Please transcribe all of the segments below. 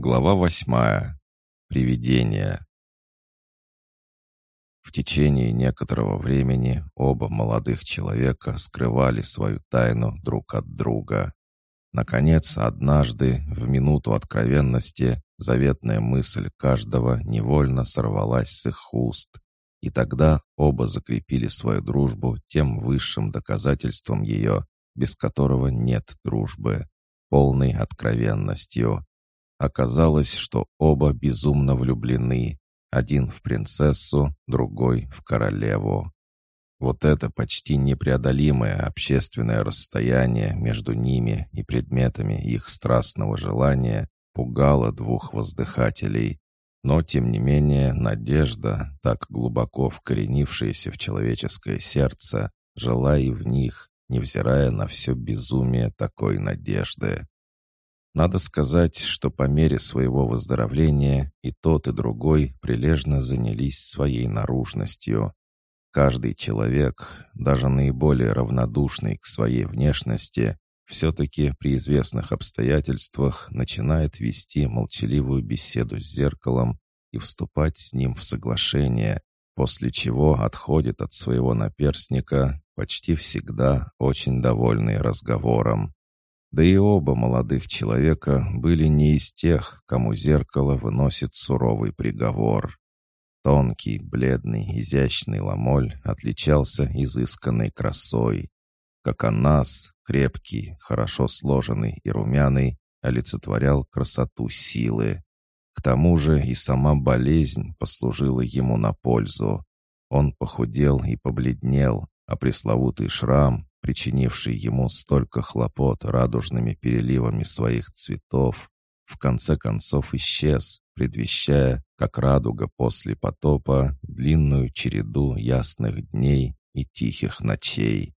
Глава восьмая. Привидение. В течение некоторого времени оба молодых человека скрывали свою тайну друг от друга. Наконец, однажды, в минуту откровенности, заветная мысль каждого невольно сорвалась с их уст. И тогда оба закрепили свою дружбу тем высшим доказательством ее, без которого нет дружбы, полной откровенностью. Оказалось, что оба безумно влюблены. Один в принцессу, другой в королеву. Вот это почти непреодолимое общественное расстояние между ними и предметами их страстного желания пугало двух воздыхателей. Но, тем не менее, надежда, так глубоко вкоренившаяся в человеческое сердце, жила и в них, невзирая на все безумие такой надежды. Надо сказать, что по мере своего выздоровления и тот, и другой прилежно занялись своей наружностью. Каждый человек, даже наиболее равнодушный к своей внешности, все-таки при известных обстоятельствах начинает вести молчаливую беседу с зеркалом и вступать с ним в соглашение, после чего отходит от своего наперстника, почти всегда очень довольный разговором. Да и оба молодых человека были не из тех, кому зеркало выносит суровый приговор. Тонкий, бледный, изящный ламоль отличался изысканной красой. Как Анас, крепкий, хорошо сложенный и румяный, олицетворял красоту силы. К тому же и сама болезнь послужила ему на пользу. Он похудел и побледнел, а пресловутый шрам, причинивший ему столько хлопот радужными переливами своих цветов, в конце концов исчез, предвещая, как радуга после потопа, длинную череду ясных дней и тихих ночей.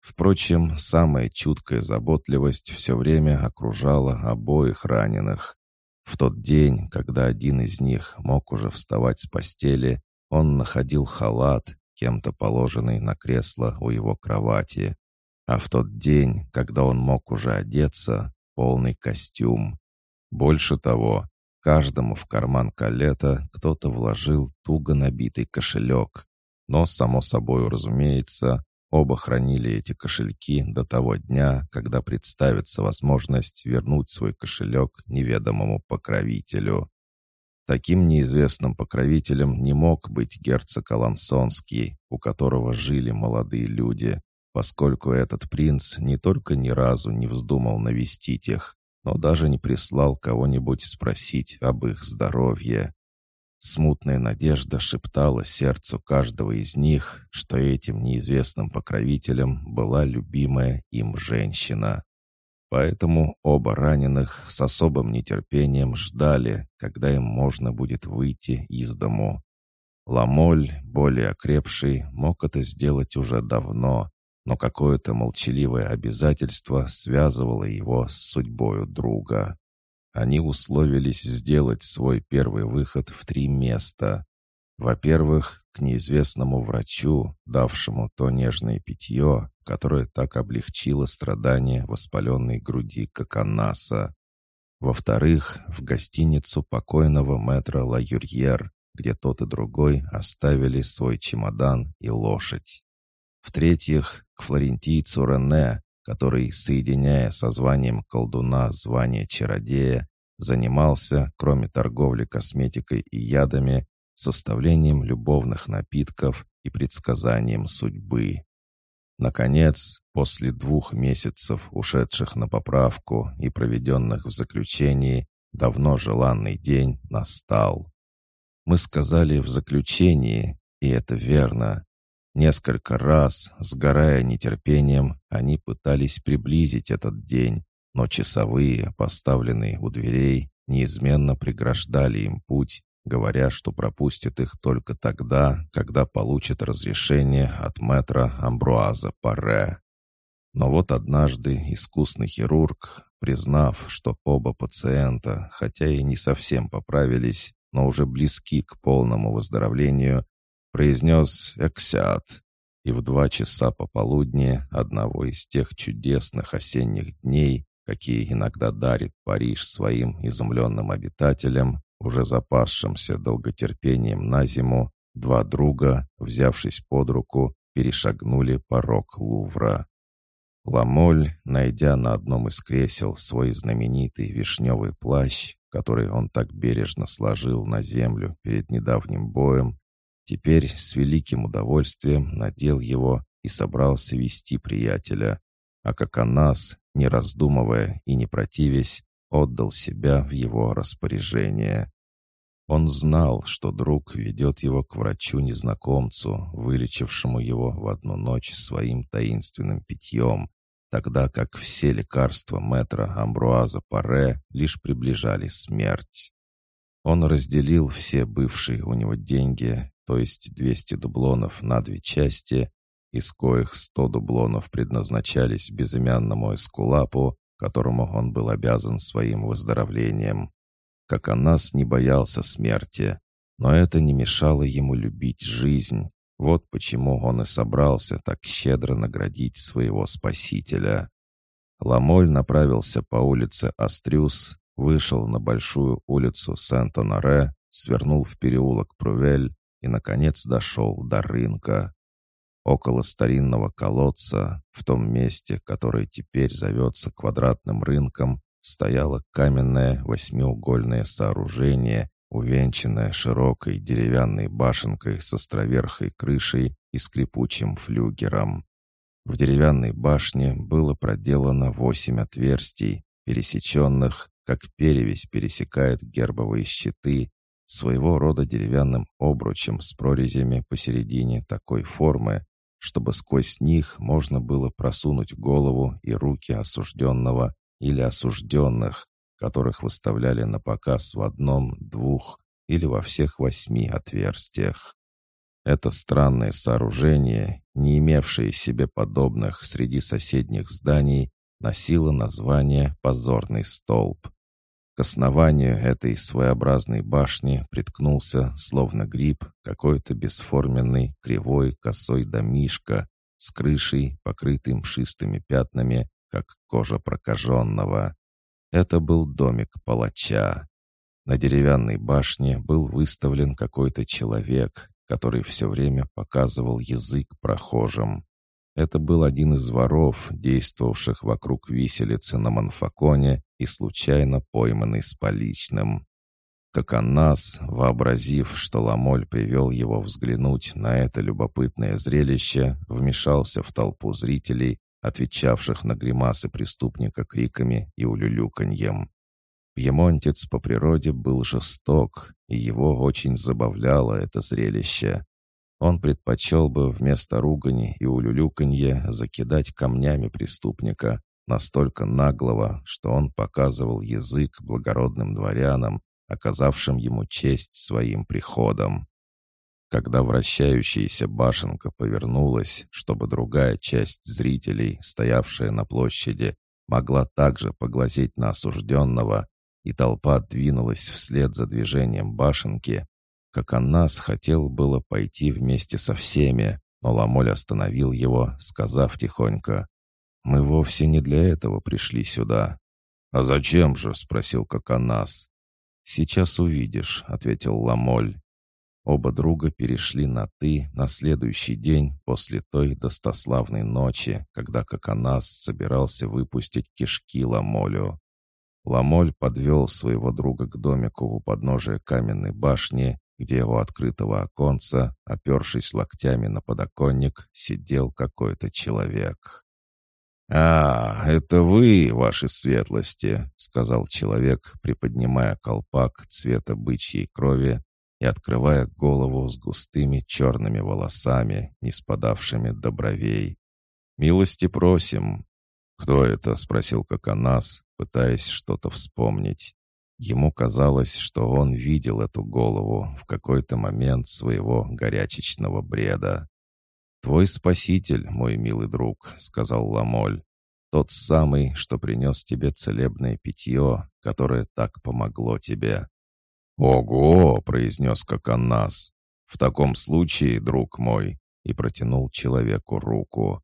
Впрочем, самая чуткая заботливость все время окружала обоих раненых. В тот день, когда один из них мог уже вставать с постели, он находил халат кем-то положенный на кресло у его кровати. А в тот день, когда он мог уже одеться, полный костюм. Больше того, каждому в карман калета кто-то вложил туго набитый кошелек. Но, само собой разумеется, оба хранили эти кошельки до того дня, когда представится возможность вернуть свой кошелек неведомому покровителю. Таким неизвестным покровителем не мог быть герцог Алансонский, у которого жили молодые люди, поскольку этот принц не только ни разу не вздумал навестить их, но даже не прислал кого-нибудь спросить об их здоровье. Смутная надежда шептала сердцу каждого из них, что этим неизвестным покровителем была любимая им женщина. Поэтому оба раненых с особым нетерпением ждали, когда им можно будет выйти из дому. Ламоль, более окрепший, мог это сделать уже давно, но какое-то молчаливое обязательство связывало его с судьбою друга. Они условились сделать свой первый выход в три места. Во-первых, неизвестному врачу, давшему то нежное питье, которое так облегчило страдания воспаленной груди Коканаса. Во-вторых, в гостиницу покойного мэтра Ла Юрьер, где тот и другой оставили свой чемодан и лошадь. В-третьих, к флорентийцу Рене, который, соединяя со званием колдуна звание чародея, занимался, кроме торговли косметикой и ядами, составлением любовных напитков и предсказанием судьбы. Наконец, после двух месяцев, ушедших на поправку и проведенных в заключении, давно желанный день настал. Мы сказали в заключении, и это верно. Несколько раз, сгорая нетерпением, они пытались приблизить этот день, но часовые, поставленные у дверей, неизменно преграждали им путь говоря, что пропустят их только тогда, когда получат разрешение от мэтра Амбруаза Паре. Но вот однажды искусный хирург, признав, что оба пациента, хотя и не совсем поправились, но уже близки к полному выздоровлению, произнес «эксят», и в два часа пополудни одного из тех чудесных осенних дней, какие иногда дарит Париж своим изумленным обитателям, уже запасшимся долготерпением на зиму, два друга, взявшись под руку, перешагнули порог Лувра. Ламоль, найдя на одном из кресел свой знаменитый вишневый плащ, который он так бережно сложил на землю перед недавним боем, теперь с великим удовольствием надел его и собрался вести приятеля, а как Анас, не раздумывая и не противясь, отдал себя в его распоряжение. Он знал, что друг ведет его к врачу-незнакомцу, вылечившему его в одну ночь своим таинственным питьем, тогда как все лекарства мэтра Амбруаза Паре лишь приближали смерть. Он разделил все бывшие у него деньги, то есть 200 дублонов, на две части, из коих 100 дублонов предназначались безымянному эскулапу, которому он был обязан своим выздоровлением. Как Анас не боялся смерти, но это не мешало ему любить жизнь, вот почему он и собрался так щедро наградить своего спасителя. Ламоль направился по улице Астрюс, вышел на большую улицу Сент-Оноре, свернул в переулок Прувель и, наконец, дошел до рынка. Около старинного колодца, в том месте, которое теперь зовется квадратным рынком, стояло каменное восьмиугольное сооружение увенчанная широкой деревянной башенкой с островерхой крышей и скрипучим флюгером. В деревянной башне было проделано восемь отверстий, пересеченных, как перевесь пересекает гербовые щиты, своего рода деревянным обручем с прорезями посередине такой формы, чтобы сквозь них можно было просунуть голову и руки осужденного или осужденных, которых выставляли на показ в одном, двух или во всех восьми отверстиях. Это странное сооружение, не имевшее себе подобных среди соседних зданий, носило название «Позорный столб». К основанию этой своеобразной башни приткнулся, словно гриб, какой-то бесформенный, кривой, косой домишка с крышей, покрытой мшистыми пятнами, как кожа прокаженного. Это был домик палача. На деревянной башне был выставлен какой-то человек, который все время показывал язык прохожим. Это был один из воров, действовавших вокруг виселицы на Манфаконе и случайно пойманный с поличным. Как Аннас, вообразив, что Ламоль привел его взглянуть на это любопытное зрелище, вмешался в толпу зрителей отвечавших на гримасы преступника криками и улюлюканьем. Пьемонтец по природе был жесток, и его очень забавляло это зрелище. Он предпочел бы вместо ругани и улюлюканья закидать камнями преступника, настолько наглого, что он показывал язык благородным дворянам, оказавшим ему честь своим приходом. Когда вращающаяся башенка повернулась, чтобы другая часть зрителей, стоявшая на площади, могла также поглазеть на осужденного, и толпа двинулась вслед за движением башенки, как Аннас хотел было пойти вместе со всеми, но Ламоль остановил его, сказав тихонько, «Мы вовсе не для этого пришли сюда». «А зачем же?» — спросил Коканас. «Сейчас увидишь», — ответил Ламоль. Оба друга перешли на «ты» на следующий день после той достославной ночи, когда Коконас собирался выпустить кишки Ламолю. Ламоль подвел своего друга к домику у подножия каменной башни, где у открытого оконца, опершись локтями на подоконник, сидел какой-то человек. «А, это вы, ваши светлости», — сказал человек, приподнимая колпак цвета бычьей крови и открывая голову с густыми черными волосами, не спадавшими до бровей. «Милости просим!» «Кто это?» — спросил Коконас, пытаясь что-то вспомнить. Ему казалось, что он видел эту голову в какой-то момент своего горячечного бреда. «Твой спаситель, мой милый друг», — сказал Ламоль. «Тот самый, что принес тебе целебное питье, которое так помогло тебе. «Ого!» — произнес Коканас. «В таком случае, друг мой!» и протянул человеку руку.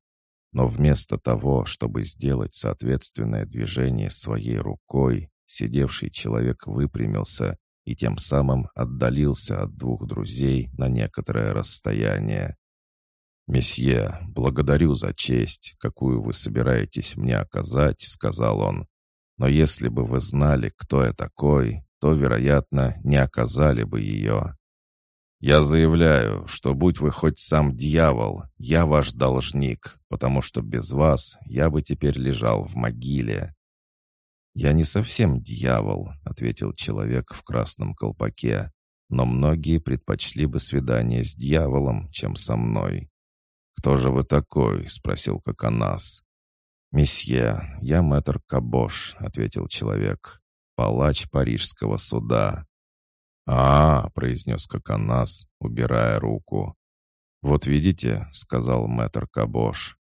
Но вместо того, чтобы сделать соответственное движение своей рукой, сидевший человек выпрямился и тем самым отдалился от двух друзей на некоторое расстояние. «Месье, благодарю за честь, какую вы собираетесь мне оказать», — сказал он. «Но если бы вы знали, кто я такой, то, вероятно, не оказали бы ее. Я заявляю, что будь вы хоть сам дьявол, я ваш должник, потому что без вас я бы теперь лежал в могиле». «Я не совсем дьявол», — ответил человек в красном колпаке, «но многие предпочли бы свидание с дьяволом, чем со мной». «Кто же вы такой?» — спросил Коконас. «Месье, я мэтр Кабош», — ответил человек, «палач парижского суда». «А, — произнес Коконас, убирая руку. «Вот видите», — сказал мэтр Кабош.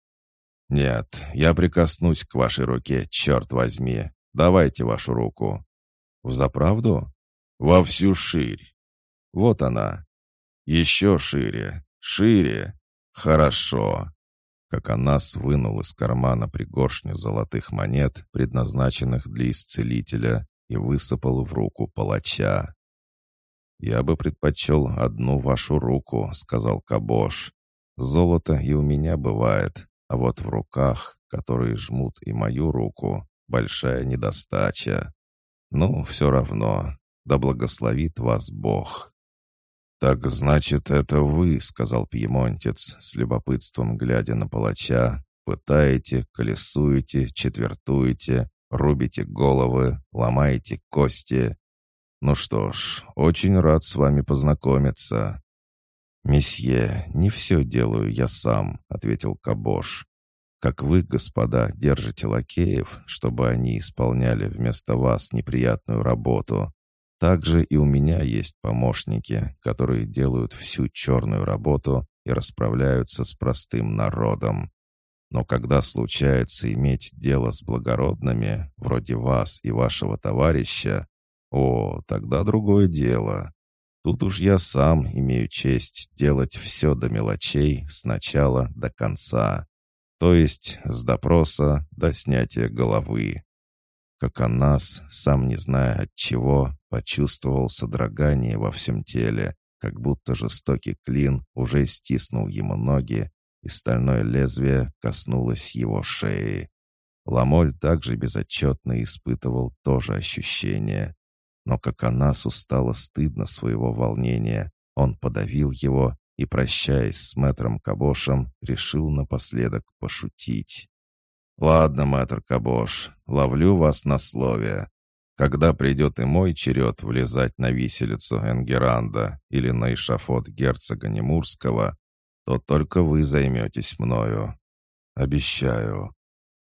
«Нет, я прикоснусь к вашей руке, черт возьми. Давайте вашу руку». «Взаправду?» «Во всю ширь». «Вот она». «Еще шире, шире». «Хорошо». Как Анас вынул из кармана пригоршню золотых монет, предназначенных для исцелителя, и высыпал в руку палача. «Я бы предпочел одну вашу руку», — сказал Кабош. «Золото и у меня бывает, а вот в руках, которые жмут и мою руку, большая недостача. Ну, все равно, да благословит вас Бог». «Так значит, это вы», — сказал пьемонтец, с любопытством глядя на палача, «пытаете, колесуете, четвертуете, рубите головы, ломаете кости. Ну что ж, очень рад с вами познакомиться». «Месье, не все делаю я сам», — ответил Кабош. «Как вы, господа, держите лакеев, чтобы они исполняли вместо вас неприятную работу, также и у меня есть помощники, которые делают всю черную работу и расправляются с простым народом. Но когда случается иметь дело с благородными, вроде вас и вашего товарища, о, тогда другое дело. Тут уж я сам имею честь делать все до мелочей с начала до конца. То есть с допроса до снятия головы как Анас, сам не зная от чего, почувствовал содрогание во всем теле, как будто жестокий клин уже стиснул ему ноги, и стальное лезвие коснулось его шеи. Ламоль также безотчетно испытывал то же ощущение. Но как Анасу стало стыдно своего волнения, он подавил его и, прощаясь с мэтром Кабошем, решил напоследок пошутить. «Ладно, мэтр Кабош, ловлю вас на слове. Когда придет и мой черед влезать на виселицу Энгеранда или на эшафот герцога Немурского, то только вы займетесь мною. Обещаю.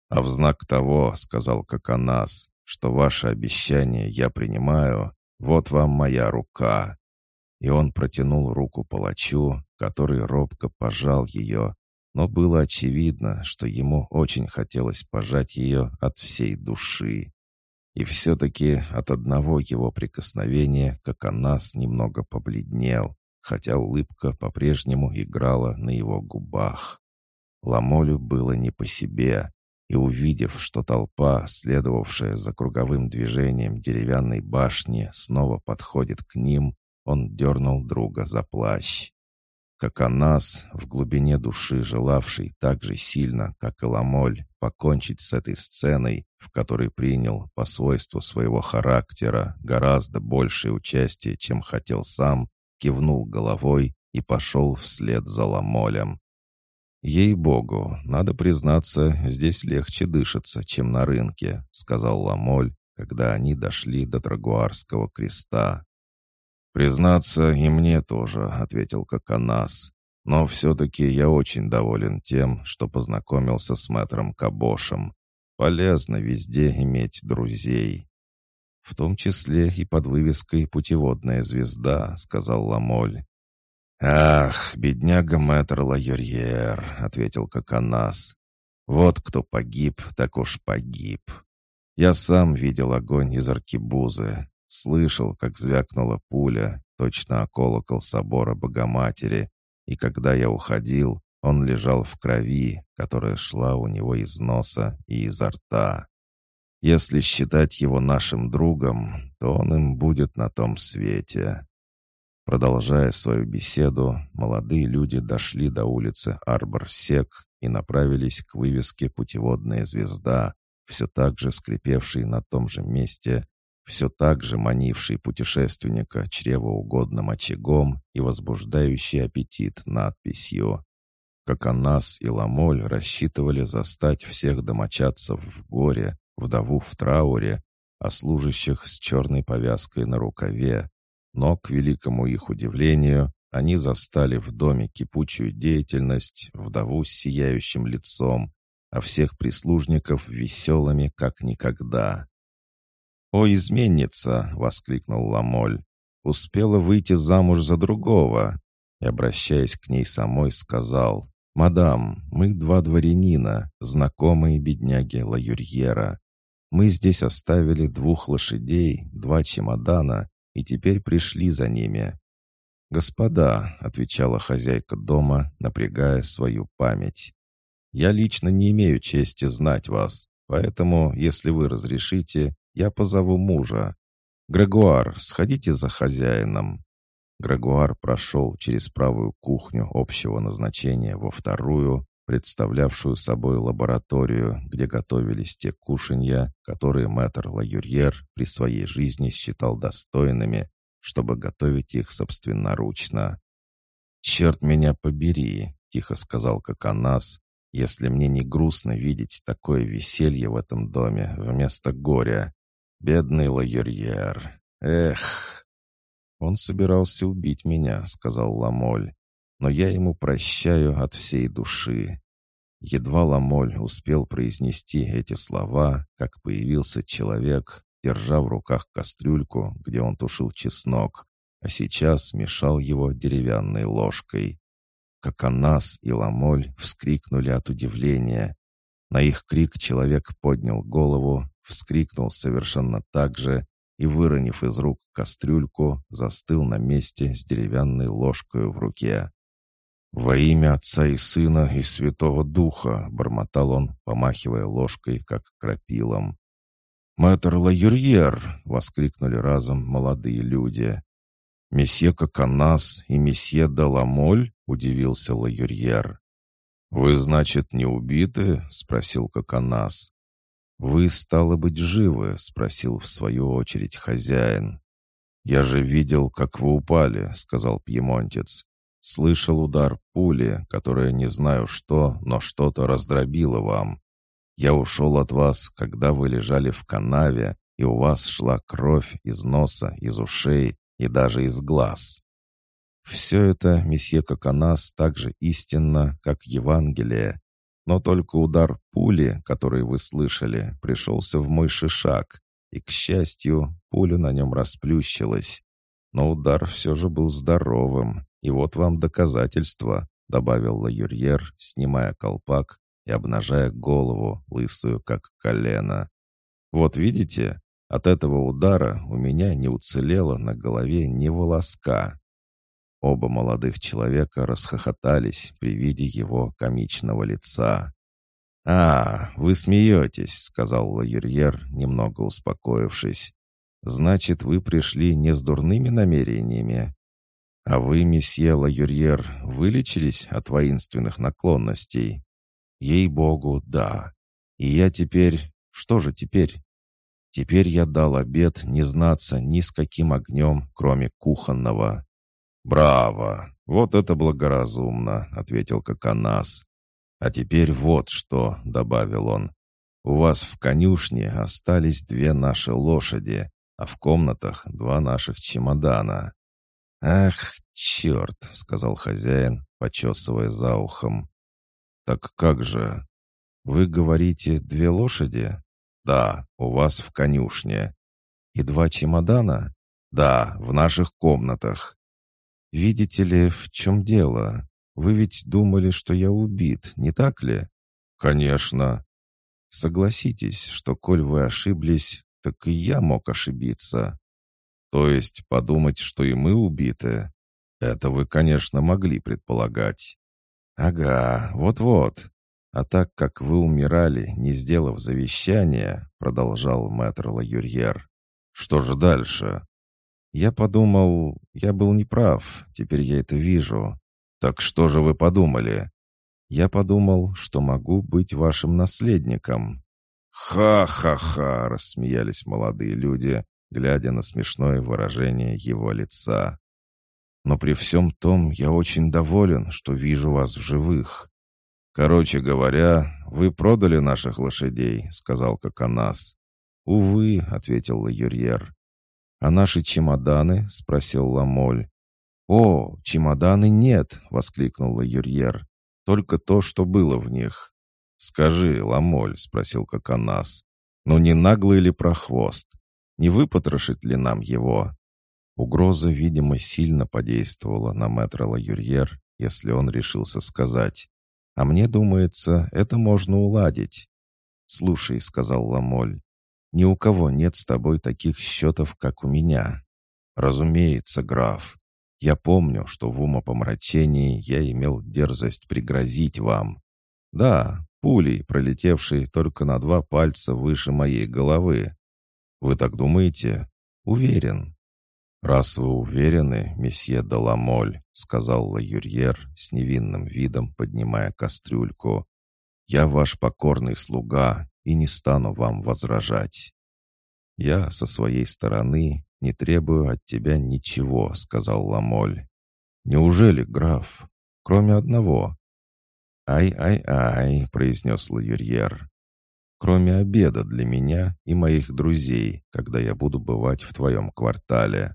А в знак того, — сказал Коконас, — что ваше обещание я принимаю, вот вам моя рука». И он протянул руку палачу, который робко пожал ее, но было очевидно, что ему очень хотелось пожать ее от всей души. И все-таки от одного его прикосновения Коконас немного побледнел, хотя улыбка по-прежнему играла на его губах. Ламолю было не по себе, и увидев, что толпа, следовавшая за круговым движением деревянной башни, снова подходит к ним, он дернул друга за плащ как Анас, в глубине души желавший так же сильно, как и Ламоль, покончить с этой сценой, в которой принял по свойству своего характера гораздо большее участие, чем хотел сам, кивнул головой и пошел вслед за Ламолем. «Ей-богу, надо признаться, здесь легче дышится, чем на рынке», — сказал Ламоль, когда они дошли до Трагуарского креста. «Признаться, и мне тоже», — ответил Коконас. «Но все-таки я очень доволен тем, что познакомился с мэтром Кабошем. Полезно везде иметь друзей». «В том числе и под вывеской «Путеводная звезда», — сказал Ламоль. «Ах, бедняга мэтр Лайорьер», — ответил Коконас. «Вот кто погиб, так уж погиб. Я сам видел огонь из аркибузы, Слышал, как звякнула пуля, точно о колокол собора Богоматери, и когда я уходил, Он лежал в крови, которая шла у него из носа и изо рта. Если считать его нашим другом, то он им будет на том свете. Продолжая свою беседу, молодые люди дошли до улицы Арбор-Сек и направились к вывеске «Путеводная звезда», все так же скрипевшей на том же месте, все так же манивший путешественника чревоугодным очагом и возбуждающий аппетит надписью. Как Анас и Ламоль рассчитывали застать всех домочадцев в горе, вдову в трауре, а служащих с черной повязкой на рукаве, но, к великому их удивлению, они застали в доме кипучую деятельность, вдову с сияющим лицом, а всех прислужников веселыми, как никогда. «О, изменница!» — воскликнул Ламоль. «Успела выйти замуж за другого!» И, обращаясь к ней самой, сказал, «Мадам, мы два дворянина, знакомые бедняги Лаюрьера. Мы здесь оставили двух лошадей, два чемодана и теперь пришли за ними». «Господа», — отвечала хозяйка дома, напрягая свою память, «я лично не имею чести знать вас, поэтому, если вы разрешите, я позову мужа. Грегуар, сходите за хозяином». Грегуар прошел через правую кухню общего назначения во вторую, представлявшую собой лабораторию, где готовились те кушанья, которые мэтр Лаюрьер при своей жизни считал достойными, чтобы готовить их собственноручно. «Черт меня побери!» — тихо сказал Коконас, «если мне не грустно видеть такое веселье в этом доме вместо горя. Бедный Лаюрьер! Эх!» «Он собирался убить меня», — сказал Ламоль но я ему прощаю от всей души. Едва Ламоль успел произнести эти слова, как появился человек, держа в руках кастрюльку, где он тушил чеснок, а сейчас мешал его деревянной ложкой. Как Анас и Ламоль вскрикнули от удивления. На их крик человек поднял голову, вскрикнул совершенно так же и, выронив из рук кастрюльку, застыл на месте с деревянной ложкой в руке. «Во имя Отца и Сына и Святого Духа!» — бормотал он, помахивая ложкой, как крапилом. «Мэтр Лаюрьер!» — воскликнули разом молодые люди. «Месье Коконас и месье Даламоль?» — удивился Лаюрьер. «Вы, значит, не убиты?» — спросил Коконас. «Вы, стало быть, живы?» — спросил в свою очередь хозяин. «Я же видел, как вы упали», — сказал пьемонтец. Слышал удар пули, которая не знаю что, но что-то раздробило вам. Я ушел от вас, когда вы лежали в канаве, и у вас шла кровь из носа, из ушей и даже из глаз. Все это, месье Коконас, так же истинно, как Евангелие. Но только удар пули, который вы слышали, пришелся в мой шишак, и, к счастью, пуля на нем расплющилась. Но удар все же был здоровым, и вот вам доказательство», — добавил Лаюрьер, снимая колпак и обнажая голову, лысую как колено. «Вот видите, от этого удара у меня не уцелело на голове ни волоска». Оба молодых человека расхохотались при виде его комичного лица. «А, вы смеетесь», — сказал Лаюрьер, немного успокоившись. «Значит, вы пришли не с дурными намерениями?» «А вы, месье Лаюрьер, вылечились от воинственных наклонностей?» «Ей-богу, да. И я теперь... Что же теперь?» «Теперь я дал обед не знаться ни с каким огнем, кроме кухонного». «Браво! Вот это благоразумно!» — ответил Коконас. «А теперь вот что», — добавил он. «У вас в конюшне остались две наши лошади, а в комнатах два наших чемодана. «Ах, черт!» — сказал хозяин, почесывая за ухом. «Так как же? Вы говорите, две лошади?» «Да, у вас в конюшне». «И два чемодана?» «Да, в наших комнатах». «Видите ли, в чем дело? Вы ведь думали, что я убит, не так ли?» «Конечно». «Согласитесь, что, коль вы ошиблись, так и я мог ошибиться. То есть подумать, что и мы убиты? Это вы, конечно, могли предполагать. «Ага, вот-вот. А так как вы умирали, не сделав завещания, продолжал мэтр Лаюрьер. Что же дальше? Я подумал, я был неправ, теперь я это вижу. Так что же вы подумали? Я подумал, что могу быть вашим наследником. Ха-ха-ха, рассмеялись молодые люди, глядя на смешное выражение его лица. Но при всем том я очень доволен, что вижу вас в живых. «Короче говоря, вы продали наших лошадей», — сказал Коконас. «Увы», — ответил Лаюрьер. «А наши чемоданы?» — спросил Ламоль. «О, чемоданы нет!» — воскликнул Лаюрьер. «Только то, что было в них». «Скажи, Ламоль», — спросил Коконас, «ну не наглый ли прохвост? Не выпотрошить ли нам его?» Угроза, видимо, сильно подействовала на мэтра Лаюрьер, если он решился сказать. А мне думается, это можно уладить. «Слушай», — сказал Ламоль, — «ни у кого нет с тобой таких счетов, как у меня». «Разумеется, граф. Я помню, что в умопомрачении я имел дерзость пригрозить вам. Да, пулей, пролетевшей только на два пальца выше моей головы. Вы так думаете? Уверен. «Раз вы уверены, месье Даламоль», — сказал Лаюрьер с невинным видом, поднимая кастрюльку, «я ваш покорный слуга и не стану вам возражать». «Я со своей стороны не требую от тебя ничего», — сказал Ламоль. «Неужели, граф? Кроме одного». «Ай-ай-ай», — произнес Лаюрьер. «Кроме обеда для меня и моих друзей, когда я буду бывать в твоем квартале».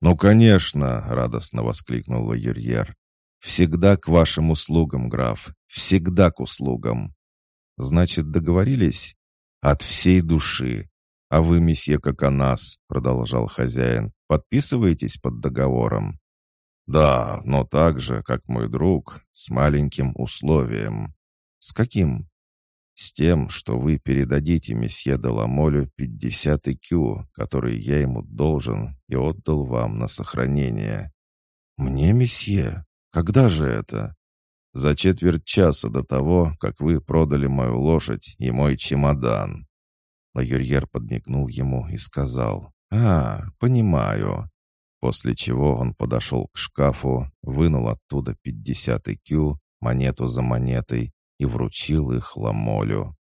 «Ну, конечно!» — радостно воскликнул Юрьер. «Всегда к вашим услугам, граф. Всегда к услугам». «Значит, договорились?» «От всей души. А вы, месье Коконас», — продолжал хозяин, — «подписываетесь под договором?» «Да, но так же, как мой друг, с маленьким условием». «С каким?» с тем, что вы передадите месье Деламолю 50 икю, который я ему должен и отдал вам на сохранение». «Мне, месье? Когда же это?» «За четверть часа до того, как вы продали мою лошадь и мой чемодан». Лаюрьер подмигнул ему и сказал, «А, понимаю». После чего он подошел к шкафу, вынул оттуда 50 икю, монету за монетой, и вручил их Ламолю.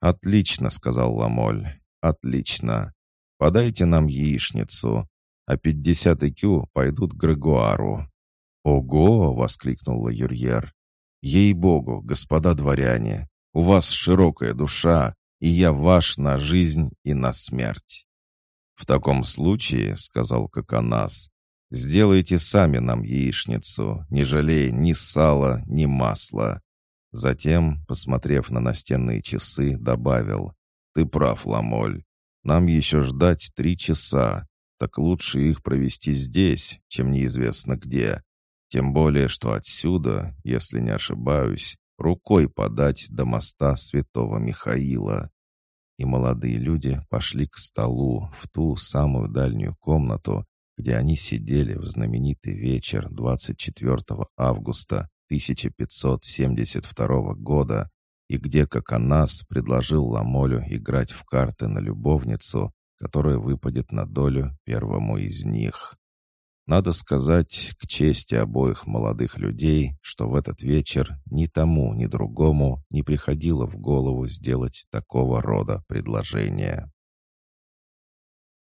«Отлично», — сказал Ламоль, — «отлично. Подайте нам яичницу, а пятьдесят икю пойдут Грегуару». «Ого!» — воскликнул Юрьер. «Ей-богу, господа дворяне, у вас широкая душа, и я ваш на жизнь и на смерть». «В таком случае», — сказал Коконас, — «сделайте сами нам яичницу, не жалея ни сала, ни масла. Затем, посмотрев на настенные часы, добавил, «Ты прав, Ламоль. Нам еще ждать три часа. Так лучше их провести здесь, чем неизвестно где. Тем более, что отсюда, если не ошибаюсь, рукой подать до моста святого Михаила». И молодые люди пошли к столу в ту самую дальнюю комнату, где они сидели в знаменитый вечер 24 августа 1572 года и где Коконас предложил Ламолю играть в карты на любовницу, которая выпадет на долю первому из них. Надо сказать, к чести обоих молодых людей, что в этот вечер ни тому, ни другому не приходило в голову сделать такого рода предложение.